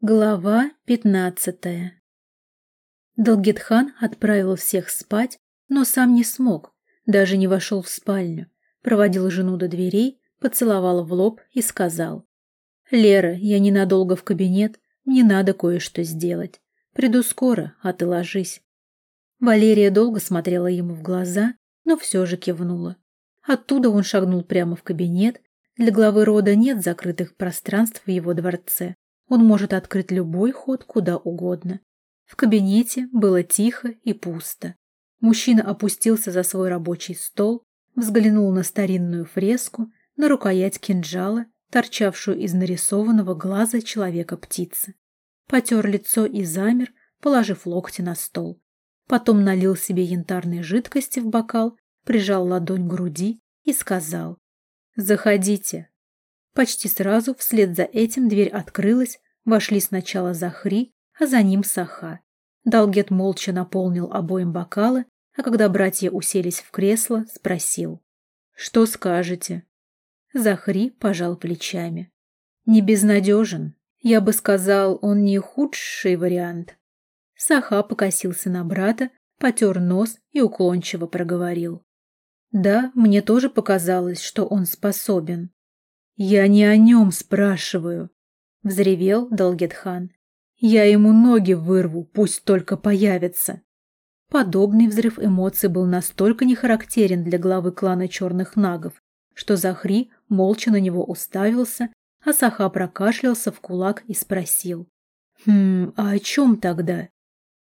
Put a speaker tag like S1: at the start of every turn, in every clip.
S1: Глава пятнадцатая Далгетхан отправил всех спать, но сам не смог, даже не вошел в спальню, проводил жену до дверей, поцеловал в лоб и сказал. «Лера, я ненадолго в кабинет, мне надо кое-что сделать. Приду скоро, а ты ложись». Валерия долго смотрела ему в глаза, но все же кивнула. Оттуда он шагнул прямо в кабинет. Для главы рода нет закрытых пространств в его дворце. Он может открыть любой ход куда угодно. В кабинете было тихо и пусто. Мужчина опустился за свой рабочий стол, взглянул на старинную фреску, на рукоять кинжала, торчавшую из нарисованного глаза человека-птицы. Потер лицо и замер, положив локти на стол. Потом налил себе янтарной жидкости в бокал, прижал ладонь к груди и сказал «Заходите». Почти сразу вслед за этим дверь открылась, вошли сначала Захри, а за ним Саха. Далгет молча наполнил обоим бокалы, а когда братья уселись в кресло, спросил «Что скажете?» Захри пожал плечами. «Не безнадежен. Я бы сказал, он не худший вариант». Саха покосился на брата, потер нос и уклончиво проговорил. Да, мне тоже показалось, что он способен. Я не о нем спрашиваю, взревел Далгетхан. Я ему ноги вырву, пусть только появится. Подобный взрыв эмоций был настолько нехарактерен для главы клана черных нагов, что Захри молча на него уставился, а Саха прокашлялся в кулак и спросил. «Хм, а о чем тогда?»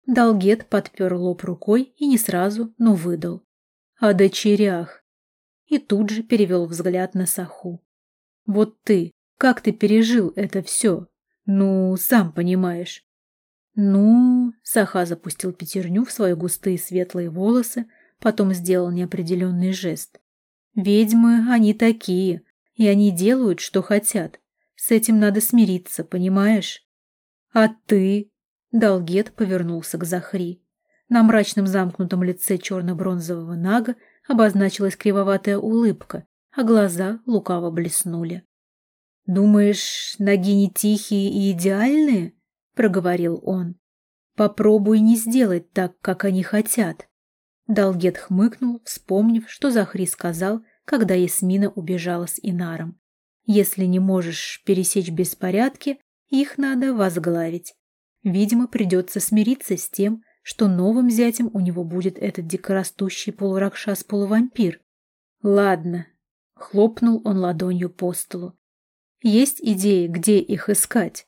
S1: Далгет подпер лоб рукой и не сразу, но выдал о дочерях. И тут же перевел взгляд на Саху. Вот ты, как ты пережил это все? Ну, сам понимаешь. Ну, Саха запустил пятерню в свои густые светлые волосы, потом сделал неопределенный жест. Ведьмы, они такие, и они делают, что хотят. С этим надо смириться, понимаешь? А ты? Долгет повернулся к Захри. На мрачном замкнутом лице черно-бронзового нага обозначилась кривоватая улыбка, а глаза лукаво блеснули. «Думаешь, ноги не тихие и идеальные?» — проговорил он. «Попробуй не сделать так, как они хотят». Долгет хмыкнул, вспомнив, что Захри сказал, когда Ясмина убежала с Инаром. «Если не можешь пересечь беспорядки, их надо возглавить. Видимо, придется смириться с тем, что новым зятем у него будет этот дикорастущий полуракшас-полувампир. Ладно, хлопнул он ладонью по столу. Есть идеи, где их искать?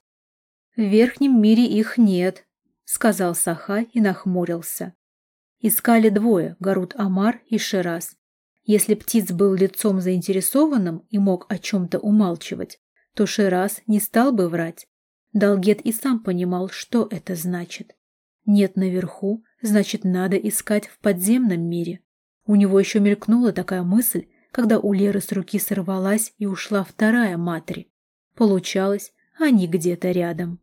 S1: В верхнем мире их нет, сказал Саха и нахмурился. Искали двое, Гарут Амар и Шираз. Если птиц был лицом заинтересованным и мог о чем-то умалчивать, то Шираз не стал бы врать. Далгет и сам понимал, что это значит. Нет наверху, значит, надо искать в подземном мире. У него еще мелькнула такая мысль, когда у Леры с руки сорвалась и ушла вторая матри. Получалось, они где-то рядом.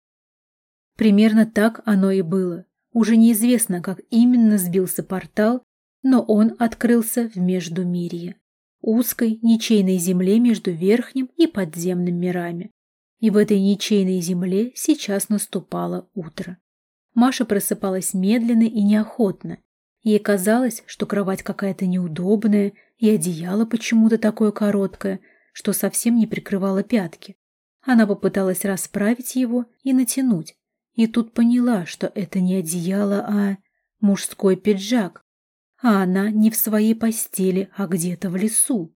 S1: Примерно так оно и было. Уже неизвестно, как именно сбился портал, но он открылся в Междумирье, узкой, ничейной земле между верхним и подземным мирами. И в этой ничейной земле сейчас наступало утро. Маша просыпалась медленно и неохотно. Ей казалось, что кровать какая-то неудобная, и одеяло почему-то такое короткое, что совсем не прикрывало пятки. Она попыталась расправить его и натянуть, и тут поняла, что это не одеяло, а мужской пиджак. А она не в своей постели, а где-то в лесу.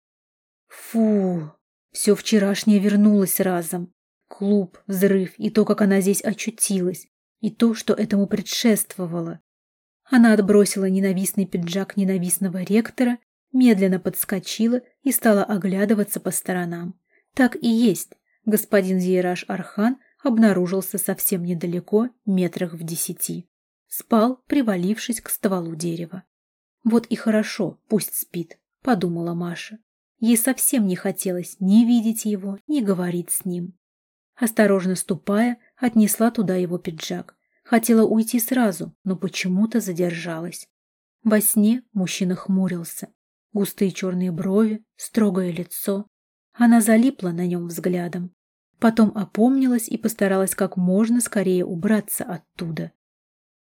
S1: Фу, все вчерашнее вернулось разом. Клуб, взрыв и то, как она здесь очутилась и то, что этому предшествовало. Она отбросила ненавистный пиджак ненавистного ректора, медленно подскочила и стала оглядываться по сторонам. Так и есть. Господин Зейраж Архан обнаружился совсем недалеко, метрах в десяти. Спал, привалившись к стволу дерева. «Вот и хорошо, пусть спит», — подумала Маша. Ей совсем не хотелось ни видеть его, ни говорить с ним. Осторожно ступая, отнесла туда его пиджак. Хотела уйти сразу, но почему-то задержалась. Во сне мужчина хмурился. Густые черные брови, строгое лицо. Она залипла на нем взглядом. Потом опомнилась и постаралась как можно скорее убраться оттуда.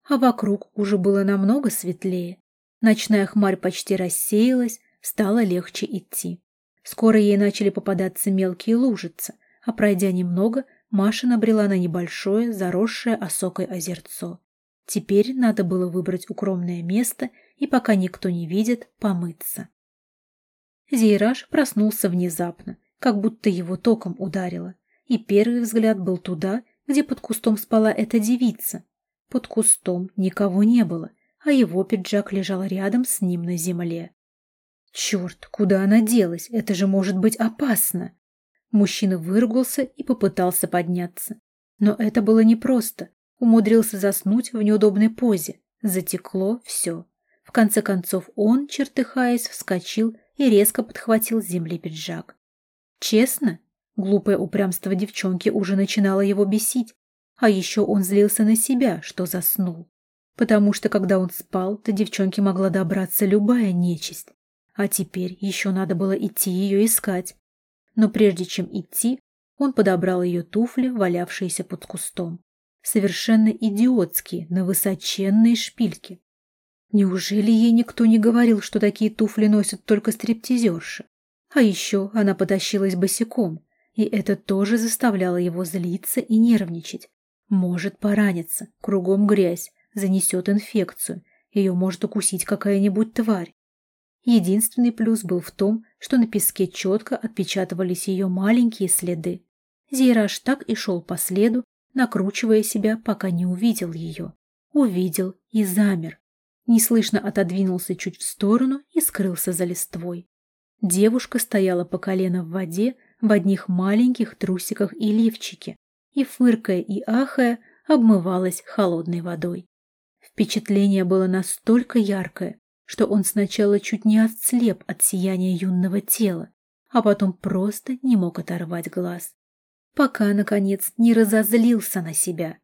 S1: А вокруг уже было намного светлее. Ночная хмарь почти рассеялась, стало легче идти. Скоро ей начали попадаться мелкие лужицы, а пройдя немного, Маша набрела на небольшое, заросшее осокой озерцо. Теперь надо было выбрать укромное место и, пока никто не видит, помыться. Зейраж проснулся внезапно, как будто его током ударило, и первый взгляд был туда, где под кустом спала эта девица. Под кустом никого не было, а его пиджак лежал рядом с ним на земле. Черт, куда она делась? Это же может быть опасно. Мужчина выругался и попытался подняться. Но это было непросто. Умудрился заснуть в неудобной позе. Затекло все. В конце концов он, чертыхаясь, вскочил и резко подхватил с земли пиджак. Честно, глупое упрямство девчонки уже начинало его бесить. А еще он злился на себя, что заснул. Потому что, когда он спал, до девчонки могла добраться любая нечисть. А теперь еще надо было идти ее искать но прежде чем идти, он подобрал ее туфли, валявшиеся под кустом. Совершенно идиотские, на высоченные шпильки. Неужели ей никто не говорил, что такие туфли носят только стриптизерши? А еще она потащилась босиком, и это тоже заставляло его злиться и нервничать. Может пораниться, кругом грязь, занесет инфекцию, ее может укусить какая-нибудь тварь. Единственный плюс был в том, что на песке четко отпечатывались ее маленькие следы. Зейраж так и шел по следу, накручивая себя, пока не увидел ее. Увидел и замер. Неслышно отодвинулся чуть в сторону и скрылся за листвой. Девушка стояла по колено в воде в одних маленьких трусиках и лифчике и, фыркая и ахая, обмывалась холодной водой. Впечатление было настолько яркое, что он сначала чуть не отслеп от сияния юного тела, а потом просто не мог оторвать глаз. Пока, наконец, не разозлился на себя.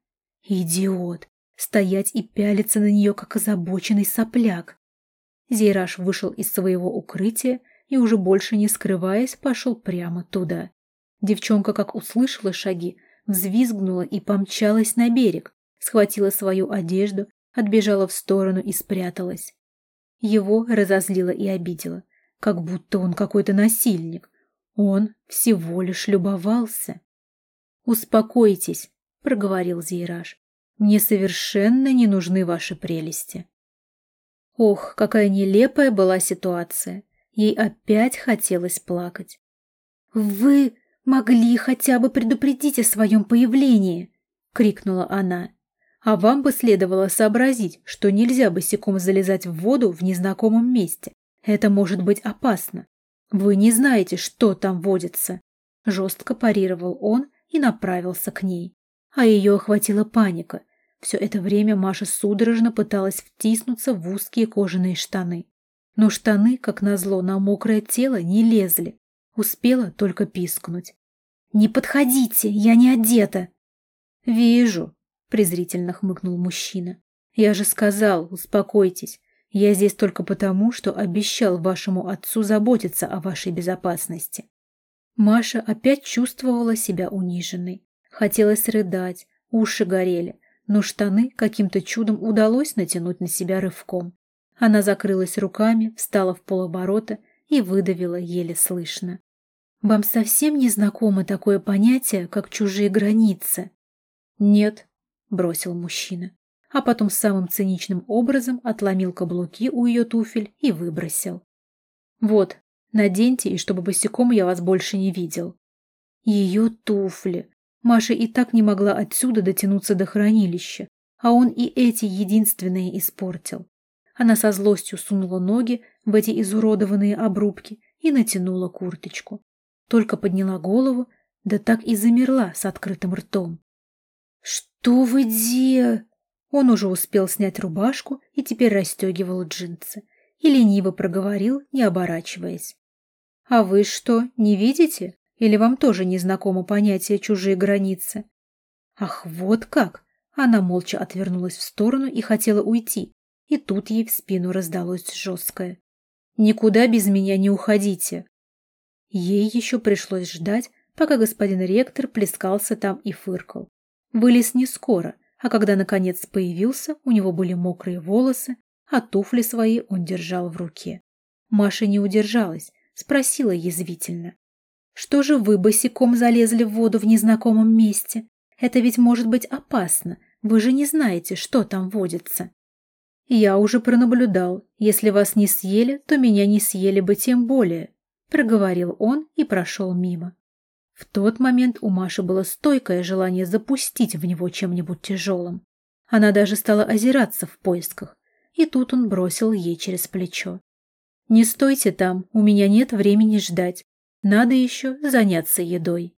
S1: Идиот! Стоять и пялиться на нее, как озабоченный сопляк. Зейраж вышел из своего укрытия и, уже больше не скрываясь, пошел прямо туда. Девчонка, как услышала шаги, взвизгнула и помчалась на берег, схватила свою одежду, отбежала в сторону и спряталась. Его разозлило и обидело, как будто он какой-то насильник. Он всего лишь любовался. «Успокойтесь», — проговорил Зейраж. «Мне совершенно не нужны ваши прелести». Ох, какая нелепая была ситуация. Ей опять хотелось плакать. «Вы могли хотя бы предупредить о своем появлении!» — крикнула она. А вам бы следовало сообразить, что нельзя босиком залезать в воду в незнакомом месте. Это может быть опасно. Вы не знаете, что там водится. Жестко парировал он и направился к ней. А ее охватила паника. Все это время Маша судорожно пыталась втиснуться в узкие кожаные штаны. Но штаны, как назло, на мокрое тело не лезли. Успела только пискнуть. «Не подходите, я не одета!» «Вижу», презрительно хмыкнул мужчина. Я же сказал, успокойтесь. Я здесь только потому, что обещал вашему отцу заботиться о вашей безопасности. Маша опять чувствовала себя униженной. Хотелось рыдать, уши горели, но штаны каким-то чудом удалось натянуть на себя рывком. Она закрылась руками, встала в полоборота и выдавила еле слышно. «Вам совсем не знакомо такое понятие, как чужие границы?» «Нет», — бросил мужчина, а потом самым циничным образом отломил каблуки у ее туфель и выбросил. «Вот, наденьте, и чтобы босиком я вас больше не видел». Ее туфли. Маша и так не могла отсюда дотянуться до хранилища, а он и эти единственные испортил. Она со злостью сунула ноги в эти изуродованные обрубки и натянула курточку. Только подняла голову, да так и замерла с открытым ртом. «Что вы де...» Он уже успел снять рубашку и теперь расстегивал джинсы. И лениво проговорил, не оборачиваясь. «А вы что, не видите? Или вам тоже не знакомо понятие «чужие границы»?» «Ах, вот как!» Она молча отвернулась в сторону и хотела уйти. И тут ей в спину раздалось жесткое. «Никуда без меня не уходите!» Ей еще пришлось ждать, пока господин ректор плескался там и фыркал. Вылез не скоро, а когда наконец появился, у него были мокрые волосы, а туфли свои он держал в руке. Маша не удержалась, спросила язвительно. «Что же вы босиком залезли в воду в незнакомом месте? Это ведь может быть опасно, вы же не знаете, что там водится». «Я уже пронаблюдал. Если вас не съели, то меня не съели бы тем более», — проговорил он и прошел мимо. В тот момент у Маши было стойкое желание запустить в него чем-нибудь тяжелым. Она даже стала озираться в поисках, и тут он бросил ей через плечо. «Не стойте там, у меня нет времени ждать. Надо еще заняться едой».